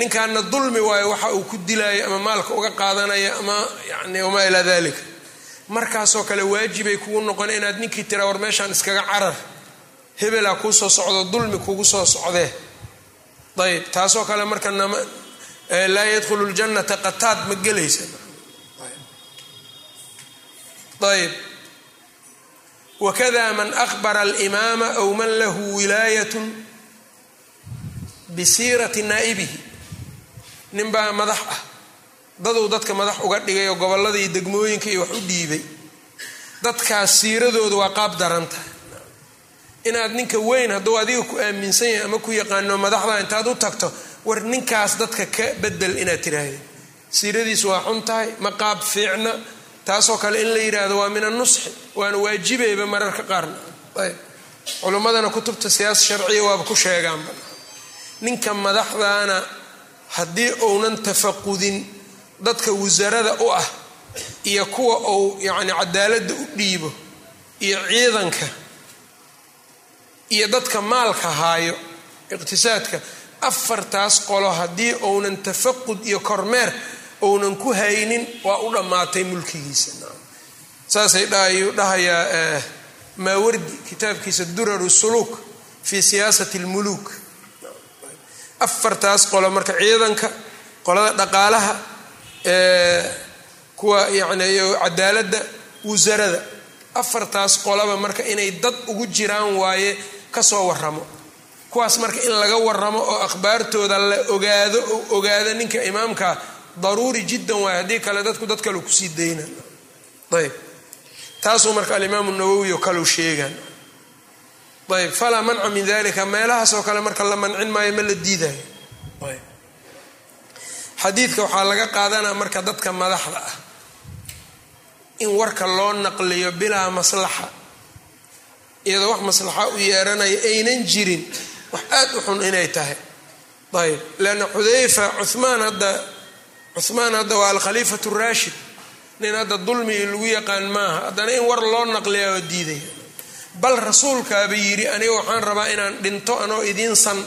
ninkaana dulmi waayo waxa uu ku dilaayo ama maalka uga qaadanaya ama yani wamaa ilaa dalika markaasoo kale waajibay kugu noqona inaad ninkii tira war meeshaan iskaga carar hebelaa kuu soo socdo dulmi kugu soo socdee. Ayb taasoo kale marka laa yadkhulu ljannata qataad ma gelaysa. Ayb wakada man akhbara alimaama aw man lahu wilaayatun bisiirati naa'ibihi. Ninbaa madax ah. Daduu dadka madax uga dhigay oo gobolladii degmooyinka iyo wax u dhiibay. Dadkaas siiradooda waa qaab daran inaad ninka weyn hadduu adiga ku aaminsan yahay ama ku yaqaano madaxda intaad u tagto war ninkaas dadka ka bedel inaad tiraahda siiradiisu waa xun tahay ma qaab fiicna. Taasoo kale in la yidhaahdo waa min annusxi waana waajibayba mararka qaarna. Ayb. Culimmadana kutubta siyaasa sharciya waaba ku sheegaanba. Ninka madaxdaana haddii uunan tafaqudin dadka wasarada u ah iyo kuwa uu yacni cadaaladda u dhiibo iyo ciidanka iyo dadka maalka haayo iqtisaadka afartaas qolo haddii uunan tafaqud iyo kormeer uunan ku haynin waa u dhammaatay mulkigiisa. Saasay dhayuu dhahayaa maawardi kitaabkiisa duraru suluuk fi siyaasati lmuluuk afartaas qolo marka ciidanka qolada dhaqaalaha kuwa yani cadaaladda wasarada afartaas qolaba marka inay dad ugu jiraan waaye ka soo waramo kuwaas marka in laga waramo oo akhbaartooda la ogaado oo ogaado ninka imaamka daruuri jiddan waay haddii kale dadku dad kale ku sii dayna. Ayb. Taasuu marka alimaamu nawowi oo kaleu ayb. Falaa manca min dalika meelahaasoo kale marka la mancin maayo ma la diidayo xadiidka waxaa laga qaadanaa marka dadka madaxda ah in warka loo naqliyo bilaa maslaxa iyadoo wax maslaxa u yeeranaya aynan jirin wax aad u xun inay tahay. Ayb leanna xudayfa cumaan hadda cuhmaan hadda waa alkhaliifatu raashid. Nin hadda dulmi lagu yaqaan maaha. Haddana in war loo naqliya oo diidaya. Bal rasuulkaaba yidhi aniga waxaan rabaa inaan dhinto anoo idiin san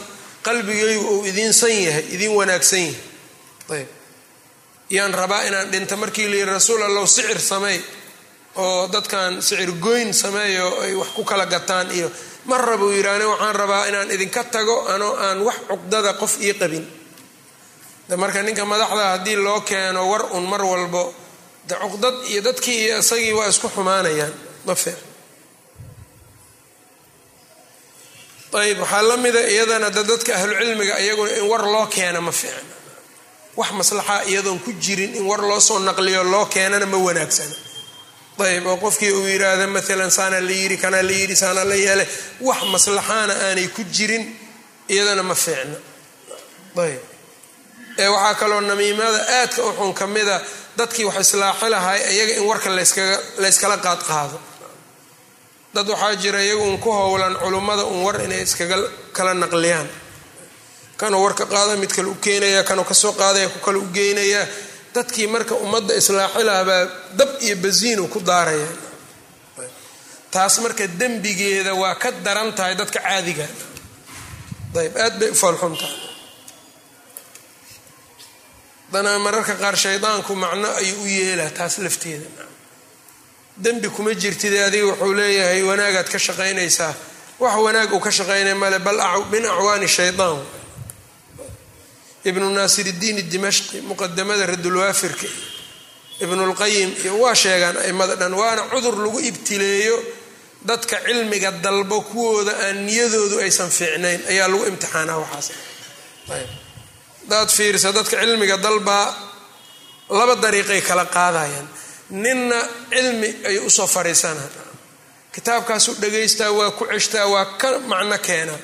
qalbigaygu uu idiin san yahay idiin wanaagsan yahay. Ayb yaan rabaa inaan dhinto markii la yidhi rasuul allow sicir sameey oo dadkan sicir goyn sameeyo ay wax ku kala gataan iyo mar raba uu yidhi aniga waxaan rabaa inaan idinka tago anoo aan wax cuqdada qof ii qabin. Marka ninka madaxda haddii loo keeno war un mar walbo de cuqdad iyo dadkii iyo isagii waa isku xumaanayaan ma fiic ayb waxaa la mida iyadana de dadka ahlucilmiga iyaguna in war loo keena ma fiicna wax maslaxa iyadoon ku jirin in war loo soo naqliyo loo keenana ma wanaagsana ayb oo qofkii uu yidhaahda maalan saana la yidhi kana la yidhi saana la yeele wax maslaxaana aanay ku jirin iyadana ma fiicna. Ayb ee waxaa kaloo namiimada aadka u xun ka mida dadkii wax islaaxi lahay iyaga in warka layskala qaadqaado dad waxaa jira iyagu un ku howlan culummada un war inay iskaga kala naqliyaan. Kanuu warka qaada mid kale u keenaya kanuu ka soo qaadaya ku kale u geynaya dadkii marka ummadda islaaxi lahabaa dab iyo basiinu ku daaraya. Taas marka dembigeeda waa ka daran tahay dadka caadiga. Ayb aad bay u foolxun tahay. Haddana mararka qaar shaydaanku macno ayuu u yeelaa taas lafteeda. Dembi kuma jirtide adiga wuxuu leeyahay wanaagaad ka shaqaynaysaa. Wax wanaag uu ka shaqaynay male bal min acwaani shaydaan ibnu naasir iddiin dimashqi muqadamada radulwaafirka ibnulqayim iyo waa sheegaan aimada dhan waana cudur lagu ibtileeyo dadka cilmiga dalbo kuwooda aan niyadoodu aysan fiicnayn. Ayaa lagu imtixaanaa waxaas. Hadaad fiirisa dadka cilmiga dalbaa laba dariiqay kala qaadayaan. Ninna cilmi ayuu u soo fariisanaa kitaabkaasuu dhagaystaa waa ku ceshtaa waa ka macno keenaa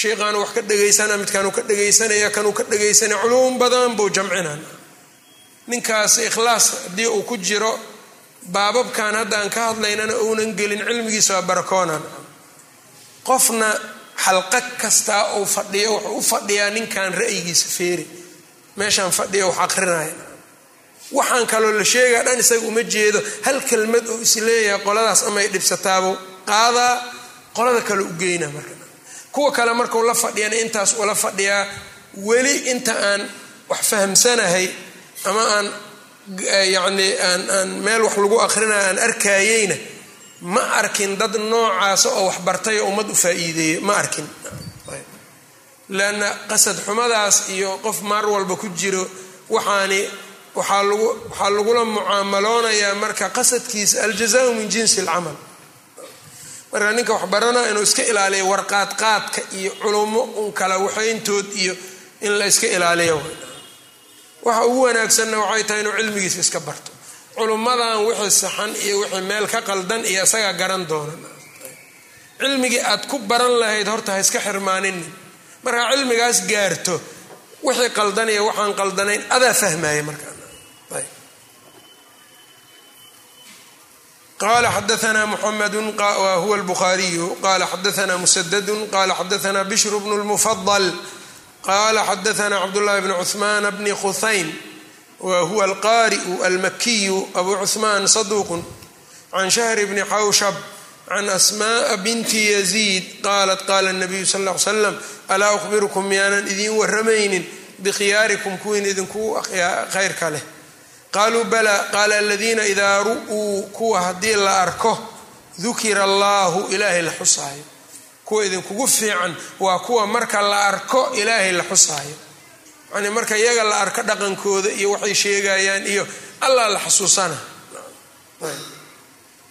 sheikhaanu wax ka dhagaysana midkaanuu ka dhagaysanaya kanuu ka dhagaysanaya culuum badan buu jamcinaa ninkaas ikhlaas haddii uu ku jiro baababkan hadda aan ka hadlaynana uunan gelin cilmigiisa waa barakoonan qofna xalqa kastaa uu fadhiyo wuxuu u fadhiyaa ninkan ra'yigiisa feeri. Meeshaan fadhiya wax aqrinaya waxaan kaloo la sheegaa dhan isaga uma jeedo hal kelmad uu is leeyahay qoladaas amay dhibsataabuu qaadaa qolada kale u geyna marka kuwa kale markuu la fadhiyana intaas ula fadhiyaa weli inta aan wax fahamsanahay ama aan yacni aan aan meel wax lagu aqrinaya aan arkayeyna ma arkin dad noocaasa oo wax bartay oo ummad u faa'iideeya ma arkin. Leanna qasad xumadaas iyo qof maar walba ku jiro waxaani waxaa lagula mucaamaloonayaa marka qasadkiisa aljazaau min jinsi alcamal marka ninka wax baranaa inuu iska ilaaliyo warqaadqaadka iyo culummo un kala waxayntood iyo in la iska ilaaliyo. Waxa ugu wanaagsanna waxay tahay inuu cilmigiisa iska barto. Culummadan wixii saxan iyo wixii meel ka qaldan iyo isagaa garan doona. Cilmigii aad ku baran lahayd horta ha iska xirmaaninin markaa cilmigaas gaarto wixii qaldan iyo waxaan qaldanayn adaa fahmaya markaa qala xadaana muxamadu huwa lbukhaariyu qala xadaana musadadu qala xadaana bishru bnu lmufadal qala xadaana cabdullahi bn cuhman bni khuhaym wa huwa alqari'u almakiyu abu cuhman saduuqun can shahr bni xawshab can asma'a binti yaziid qaalat qaala nabiyu sal l slam alaa uhbirukum miyaanan idiin waramaynin bikhiyaarikum kuwiin idinku khayrka leh qaaluu bala qaala aladiina idaa ru'uu kuwa haddii la arko dukira allahu ilaahay la xusaayo. Kuwa idinkugu fiican waa kuwa marka la arko ilaahay la xusaayo. Yani marka iyaga la arko dhaqankooda iyo waxay sheegayaan iyo allah la xasuusana.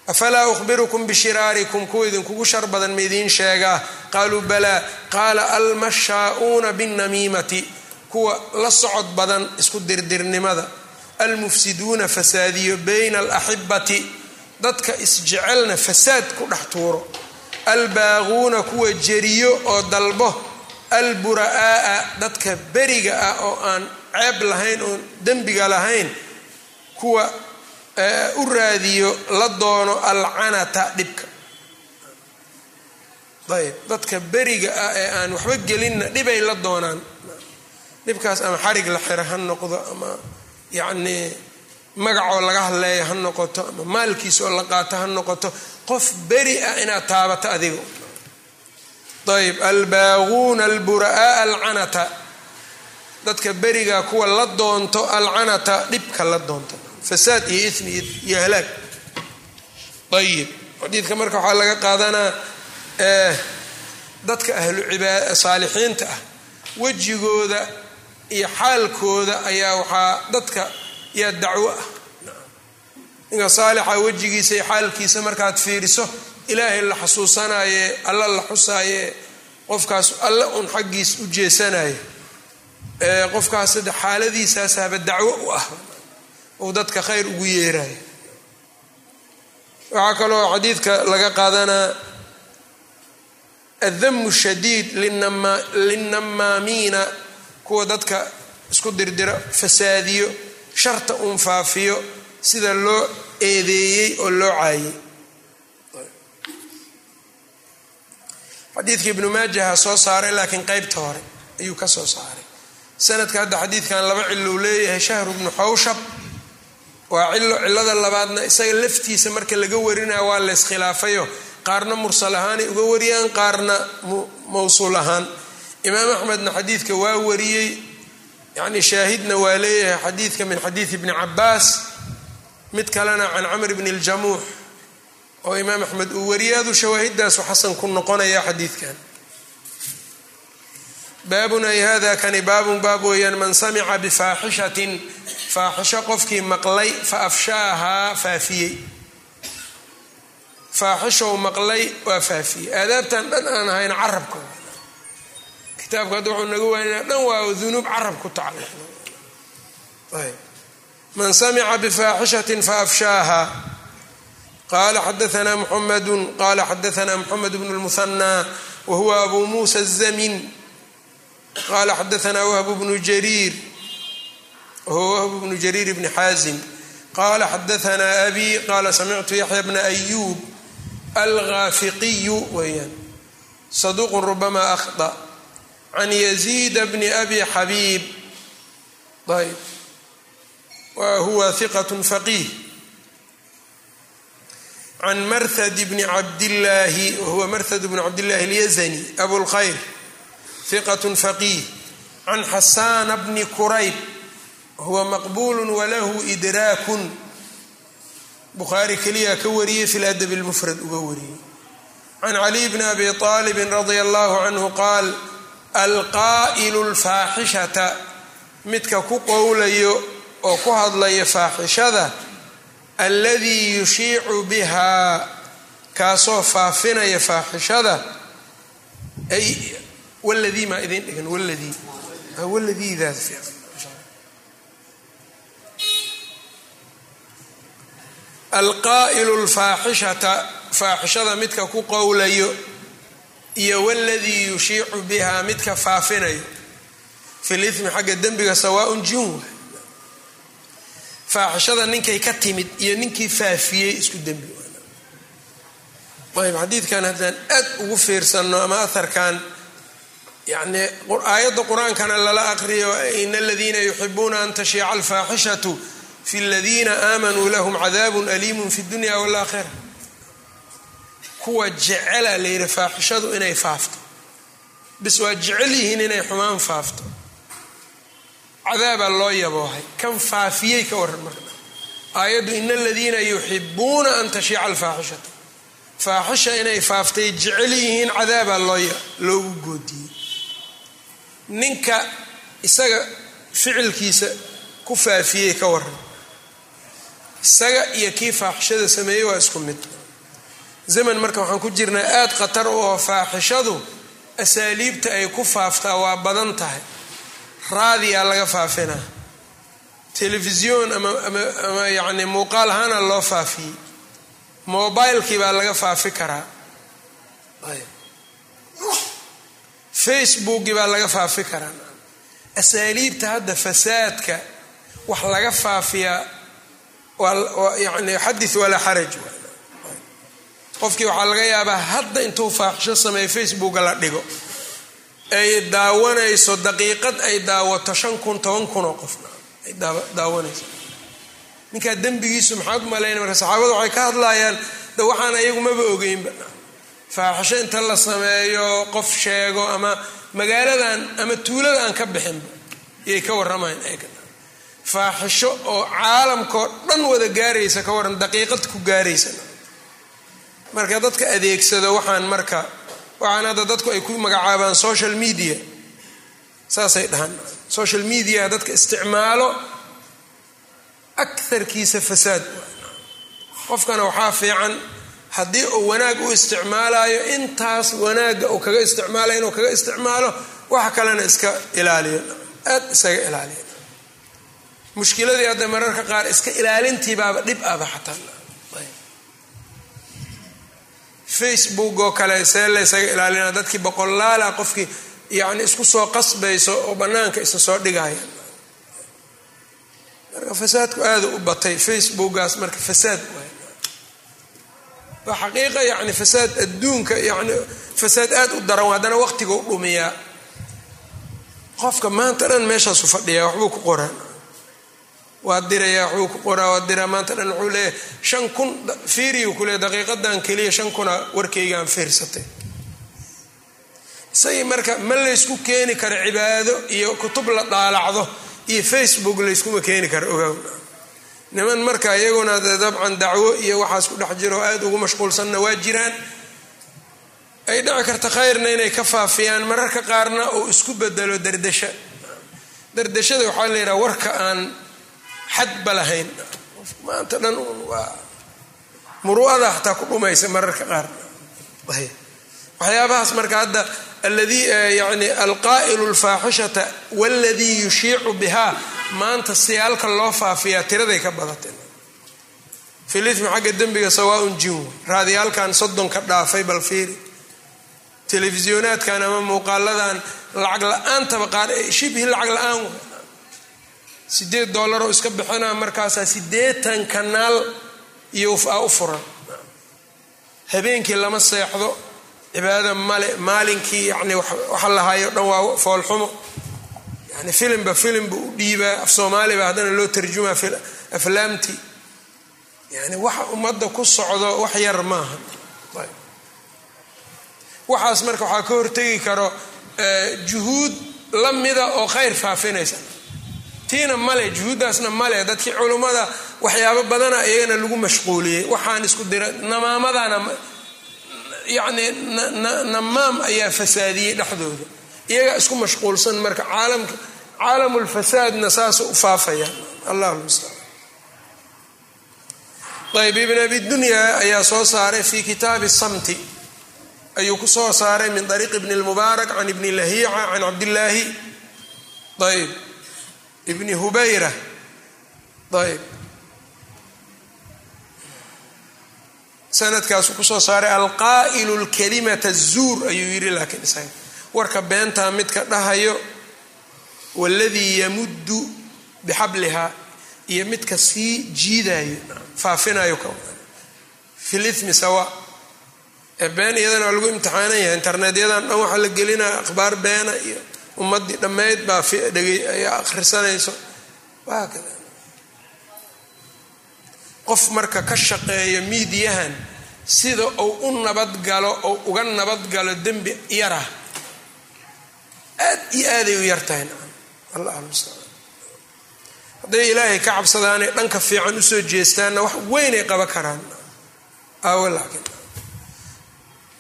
Afalaa ukhbirukum bishiraarikum kuwa idinkugu shar badan ma idiin sheegaa. Qaaluu balaa qaala almashaa'uuna binnamiimati kuwa la socod badan isku dirdirnimada almufsiduuna fasaadiyo bayna alaxibati dadka isjecelna fasaad ku dhex tuuro albaaquuna kuwa jeriyo oo dalbo albura'aa'a dadka beriga ah oo aan ceeb lahayn oon dembiga lahayn kuwa u raadiyo la doono alcanata dhibka ayb dadka beriga ah ee aan waxba gelinna dhibay la doonaan dhibkaas ama xarig la xiro ha noqdo ama yacnii magacoo laga hadleeya ha noqoto ama maalkiisa oo la qaato ha noqoto qof beri ah inaad taabato adigo ayb albaaquuna albura'a alcanata. Dadka beriga kuwa la doonto alcanata dhibka la doonto. Fasaad iyo ismi iyo halaag. Ayib xadiidka marka waxaa laga qaadanaa dadka ahlu saalixiinta ah wejigooda iyo xaalkooda ayaa waxaa dadka yaa dacwo ah. Ninka saalixa wejigiisa iyo xaalkiisa markaad fiiriso ilaahay la xasuusanaye alla la xusaaye qofkaas alle un xaggiis u jeesanayo qofkaas sadde xaaladiisaasaba dacwo u ah. Uu dadka khayr ugu yeerayo waxaa kaloo xadiidka laga qaadanaa addamu shadiid linnamaamiina kuwa dadka isku dirdiro fasaadiyo sharta uun faafiyo sida loo eedeeyey oo loo caayey. Xadiidka ibnu maajaha soo saaray laakiin qeybta hore ayuu ka soo saaray. Sanadka hadda xadiidkan laba cilo uu leeyahay shahru bnu xawshab waa cilo cilada labaadna isaga laftiisa marka laga warinaya waa la iskhilaafayo qaarna mursal ahaanay uga wariyaan qaarna mawsuul ahaan imaam axmedna xadiidka waa wariyey. Yacni shaahidna waa leeyahay xadiidka min xadiidi bni cabaas mid kalena can camr bni ljamuux oo imaam axmed uu wariyaadu shawaahidaasu xasan ku noqonaya xadiidkan. Baabun ay hada kani baabun baab weeyaan man samica bifaaxishatin faaxisho qofkii maqlay fa afshaahaa faafiyey. Faaxishow maqlay waa faafiyey. Aadaabtan dhan aan ahayn carabka kitaabka hadda wuxuu naga waanina dhan waa dunuub carab ku tacalluqda man samica bifaaxishatin faafshaaha qala xadaana muxamadu qala xadaana muxamed bnu lmuhanaa wahuwa abu muusa azamin qala xadaana wahbu bnu jariir wahuwa wahbu bnu jariir bni xaazim qala xadaana abi qala samictu yaxya bna ayub algaafiqiyu weyaan saduuq rubama akhda can yaziida bni abi xabiib ayb wa huwa hiqat faqiih can marhad bni cabdillaahi wahuwa marhad bni cabdillahi alyazani abulkhayr hiqat faqiih can xasaana bni kurayb wahuwa maqbulu walahu idraakun bukhaari keliya ka wariyey fi ladab lmufrad uga wariyey can caliy bni abi aalibin radia allahu canhu qaal alqaa'ilu lfaaxishata midka ku qowlayo oo ku hadlaya faaxishada alladii yushiicu bihaa kaasoo faafinaya faaxishada ay waladii maa idin dhigan waladii waladiidaas alqaa'ilu lfaaxishata faaxishada midka ku qowlayo iyo waladii yushiicu bihaa midka faafinayo fi limi xagga dembiga sawaaun jin faaxishada ninkay ka timid iyo ninkii faafiyey isku dembi ayb xadiidkan haddaan aad ugu fiirsanno ama aharkan yacni aayadda qur'aankana lala aqriyo ina aladiina yuxibuuna an tashiica alfaaxishatu fi ladiina aamanuu lahum cadaabun aliimun fi dunya waalaakhira kuwa jecela la yidhi faaxishadu inay faafto. Bis waa jecel yihiin inay xumaan faafto. Cadaabaa loo yaboohay kan faafiyey ka waran marka. Aayaddu ina aladiina yuxibuuna an tashiica alfaaxishatu faaxisha inay faaftay jecel yihiin cadaabaa loogu goodiyey. Ninka isaga ficilkiisa ku faafiyey ka waran isaga iyo kii faaxishada sameeyey waa isku mid zaman marka waxaan ku jirnaa aada khatar u oo faaxishadu asaaliibta ay ku faaftaa waa badan tahay. Raadiyaa laga faafinaa telefisyoon ama yacni muuqaal ahaana loo faafiyey mobilekii baa laga faafi karaa. Facebookii baa laga faafi karaa. Asaaliibta hadda fasaadka wax laga faafiyaa yani xadith walaa xaraj qofkii waxaa laga yaabaa hadda intuu faaxisho sameeyo facebooka la dhigo ay daawanayso daqiiqad ay daawato shan kun toban kun oo qof ay daawanayso. Ninkaa dembigiisu maxaad umalayna marka saxaabadu waxay ka hadlayaan de waxaan ayagu maba ogeynba. Faaxisho inta la sameeyo qof sheego ama magaaladan ama tuulada aan ka bixinba iyay ka warramayan eega faaxisho oo caalamkao dhan wada gaaraysa ka waran daqiiqad ku gaaraysa marka dadka adeegsado waxaan marka waxaan hadda dadku ay ku magacaabaan social media. Saasay dhahaan. Social media dadka isticmaalo akarkiisa fasaad. Qofkana waxaa fiican haddii uu wanaag u isticmaalayo intaas wanaagga uu kaga isticmaalayo inuu kaga isticmaalo waxa kalena iska ilaaliyo. Aad isaga ilaaliyo. Mushkiladii hadda mararka qaar iska ilaalintiibaaba dhib aba xataa facebook oo kale see laysaga ilaalina dadkii boqolaala qofkii yani isku soo qasbayso oo banaanka isa soo dhigaya marka fasaadku aada u batay facebookaas marka fasaad waa xaqiiqa yani fasaad adduunka yani fasaad aada u daran haddana waqtiga u dhumiyaa. Qofka maanta dhan meeshaasu fadhiyaa waxbuu ku qoraa waa dirayaa waxbuu ku qoraa waa diraa maanta dhan wuxuu leeyahay shan kun fiiriyu ku leey daqiiqadan keliya shan kuna warkaygaan fiirsatay. Isagii marka ma laysku keeni karo cibaado iyo kutub la dhaalacdo iyo facebook layskuma keeni karo ogaw. Niman marka iyaguna dabcan dacwo iyo waxaas ku dhex jiro aada ugu mashquulsanna waa jiraan. Ay dhici karta khayrna inay ka faafiyaan mararka qaarna uu isku bedelo dardasha. Dardashada waxaa la yidhaha warka aan xadba lahayn. Maanta dhan waa muru'ada xataa ku dhumaysa mararka qaar. Waxyaabahaas marka hadda alladii yani alqaa'ilu lfaaxishata waladii yushiicu bihaa maanta siyaalka loo faafiyaa tiraday ka badatay filithmi xagga dembiga sawaaun jin raadiyaalkan soddonka dhaafay bal fiiri. Telefisyonaadkan ama muuqaaladan lacag la'aantaba qaar shibhi lacag la'aan sideed dollaroo iska bixinaa markaasaa sideetan kanaal iyo aa u furan? Habeenkii lama seexdo cibaada male maalinkii yani waxa lahayo dhan waa foolxumo yani filimba filimba u dhiibaa af soomaaliba haddana loo tarjumaa aflaamti yani waxa ummadda ku socdo wax yar maaha. Waxaas marka waxaa ka hortegi karo juhuud la mida oo khayr faafinaysa tiina male juhuuddaasna male. Dadkii culummada waxyaabo badana iyagana lagu mashquuliyey. Waxaan isku dira namaamadana yacni namaam ayaa fasaadiyey dhexdooda. Iyagaa isku mashquulsan marka caalamka caalamulfasaadna saasa u faafaya allah lmustacaan ayb ibn abi dunya ayaa soo saaray fi kitaabi samti. Ayuu ku soo saaray min ariiq ibni lmubaarak can ibni lahiica can cabdillaahi. Ayb ibni hubayra. Ayb sanadkaasuu ku soo saaray alqaa'ilu lkalimata azuur ayuu yidhi laakiin isaga. Warka beentaa midka dhahayo waladii yamuddu bixablihaa iyo midka sii jiidayo faafinayo fi lithmi sawa. Been iyadana waa lagu imtixaanan yahay internetyadan dhan waxaa la gelinaya akhbaar beena iyo ummadii dhammayd baa dhegey ayaa akhrisanayso. Waakada qof marka ka shaqeeyo miidiyahan sida uu u nabadgalo ou uga nabadgalo dembi yarah aad iyo aaday u yartahay nacam allah almustacaan hadday ilaahay ka cabsadaanay dhanka fiican u soo jeestaanna wax weynay qaban karaan. Aawo laakiin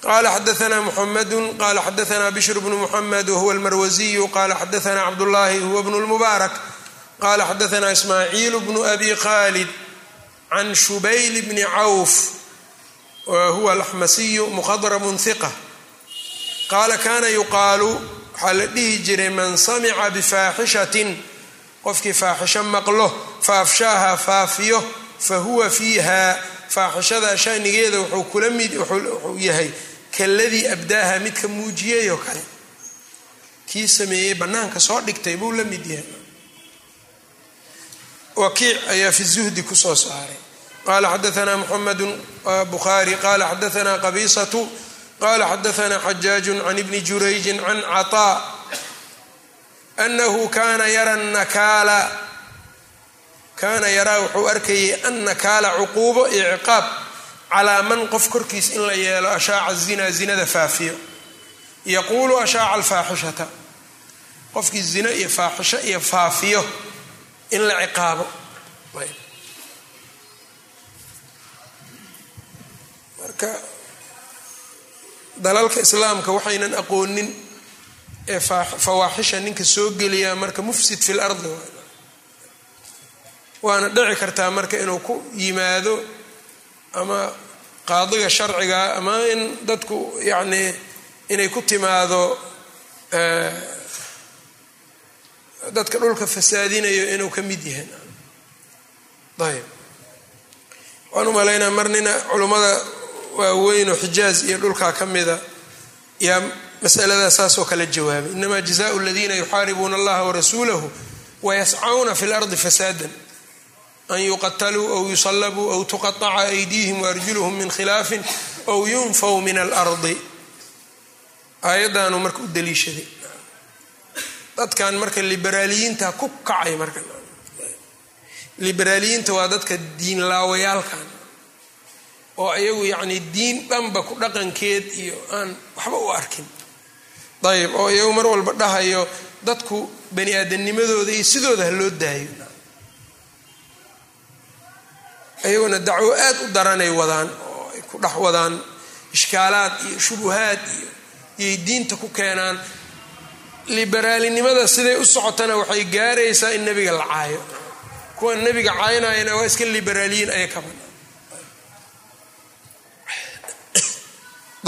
qala xadaana muxamadu qala xadaana bishr bnu muxamed wahuwa almarwasiyu qala xadaana cabdullahi huwa bnu lmubaarak qala xadaana ismaaciil bnu abi khalid can shubayl bni cawf wahuwa alaxmasiyu muhadrabun hiqa qaala kana yuqaalu waxaa la dhihi jiray man samica bifaaxishatin qofkii faaxisho maqlo faafshaaha faafiyo fahuwa fiiha faaxishada shanigeeda wuxuu kula mid wuxuu yahay kaladii abdaaha midka muujiyey oo kale. Kii sameeyey bannaanka soo dhigtay buu la mid yahay. Wakiic ayaa fi zuhdi ku soo saaray. Qala xadaana muxamedu bukhaari. Qala xadaana qabisatu qala xadaana xajaaju can ibni jurayji can caطaa anahu kana yara nakaala. Kaana yaraa wuxuu arkayay annakaala cuquubo iyo ciqaab calaa man qof korkiis in la yeelo ashaaca zinaa zinada faafiyo. Yaquulu ashaaca alfaaxishata. Qofkii zina iyo faaxisho iyo faafiyo in la ciqaabo. Marka dalalka islaamka waxaynan aqoonin ee fawaaxisha ninka soo geliyaa marka mufsid fi lardi waana dhici kartaa marka inuu ku yimaado ama qaadiga sharciga ama in dadku yacnii inay ku timaado dadka dhulka fasaadinayo inuu ka mid yahay. Ayb waan u malaynaa mar nina culummada waaweynoo xijaaz iyo dhulkaa ka mida yaa masaladaas saasoo kale jawaabay. Inamaa jazaau aladiina yuxaaribuuna allaha warasuulahu wayascauna fi lardi fasaadan an yuqataluu aw yusalabuu aw tuqaaca aydiihim waarjuluhum min khilaafin aw yunfaw min alardi aayaddaanu marka u daliishaday dadkan marka liberaaliyiinta ku kacay marka liberaaliyiinta waa dadka diinlaawayaalkan oo ayagu yacni diin dhanba ku dhaqankeed iyo aan waxba u arkin ayb oo iyagu mar walba dhahayo dadku bani aadamnimadooda iyo sidooda ha loo daayo ayaguna dacwo aad u daranay wadaan oo ay ku dhex wadaan ishkaalaad iyo shubuhaad iyo iyay diinta ku keenaan. Liberaalinimada siday u socotana waxay gaaraysaa in nebiga la caayo. Kuwa nebiga caynayana waa iska liberaaliyiin aya ka bana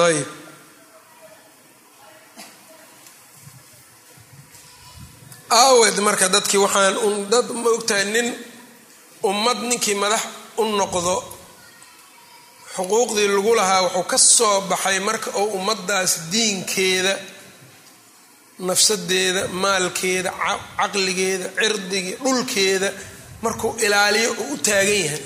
ayb. Aawed marka dadkii waxaan dad ma ogtahay nin ummad ninkii madax u noqdo xuquuqdii lagu lahaa wuxuu ka soo baxay marka uu ummaddaas diinkeeda nafsadeeda maalkeeda caqligeeda cirdigii dhulkeeda markuu ilaaliyo uu u taagan yahay.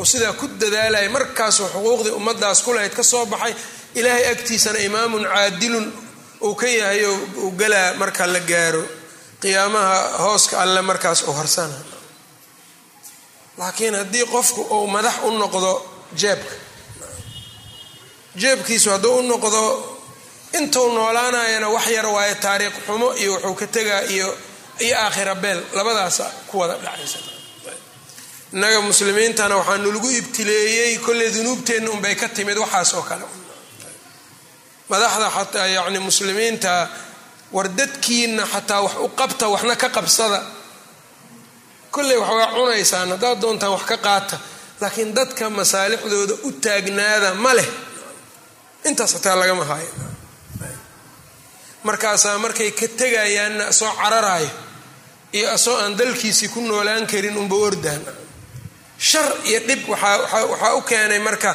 Uu sidaa ku dadaalaya markaasuu xuquuqdii ummaddaas ku lahayd ka soo baxay ilaahay agtiisana imaamun caadilun uu ka yahay uu galaa marka la gaaro. Qiyaamaha hooska alle markaas uu harsana laakiin haddii qofku uu madax u noqdo jeebka jeebkiisu hadduu u noqdo intuu noolaanayana wax yar waayo taariikh xumo iyo wuxuu ka tegaa iyo iyo aakhira beel labadaasa ku wada dhacaysa innaga muslimiintana waxaanu lagu ibtileeyey kolley dunuubteenna unbay ka timid waxaas oo kale. Madaxda xataa yacni muslimiinta war dadkiina xataa wax u qabta waxna ka qabsada kolley wax waa cunaysaan haddaad doontaan wax ka qaata laakiin dadka masaalixdooda u taagnaada ma leh. Intaas xataa lagama haayo. Markaasaa markay ka tegayaanna asoo cararaayo iyo asoo aan dalkiisii ku noolaan karin unba ordaan shar iyo dhib waxaa u keenay marka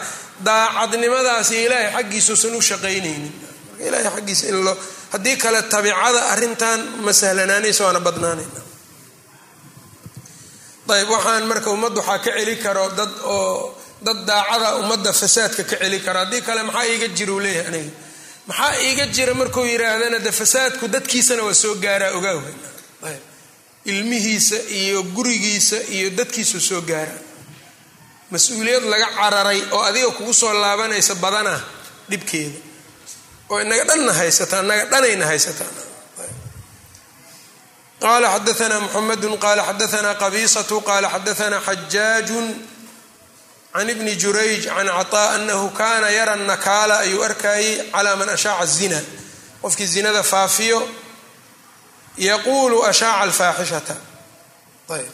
daacadnimadaas iyo ilaahay xaggiisuusan u shaqaynaynin. Marka ilaahay xaggiisa in loo haddii kale tabicada arrintan ma sahlanaanaysa waana badnaanayna ayb waxaan marka ummadda waxaa ka celi karo dad oo dad daacada ummadda fasaadka ka celi kara. Haddii kale maxaa iiga jira uu leeyahay aniga? Maxaa iiga jira markuu yidhaahdana de fasaadku dadkiisana waa soo gaaraa ogaaw ilmihiisa iyo gurigiisa iyo dadkiisu soo gaaraa. Mas'uuliyad laga cararay oo adiga kugu soo laabanaysa badana dhibkeeda. Oo inaga dhanna haysataa inaga dhanayna haysataa qala xadaana muxamedu qala xadaana qabisatu qala xadaana xajaaju can ibni jurayj can caطaa anahu kana yara nakaala ayuu arkayay cala man ashaaca zina qofkii zinada faafiyo yaquulu ashaaca alfaaxishata ayb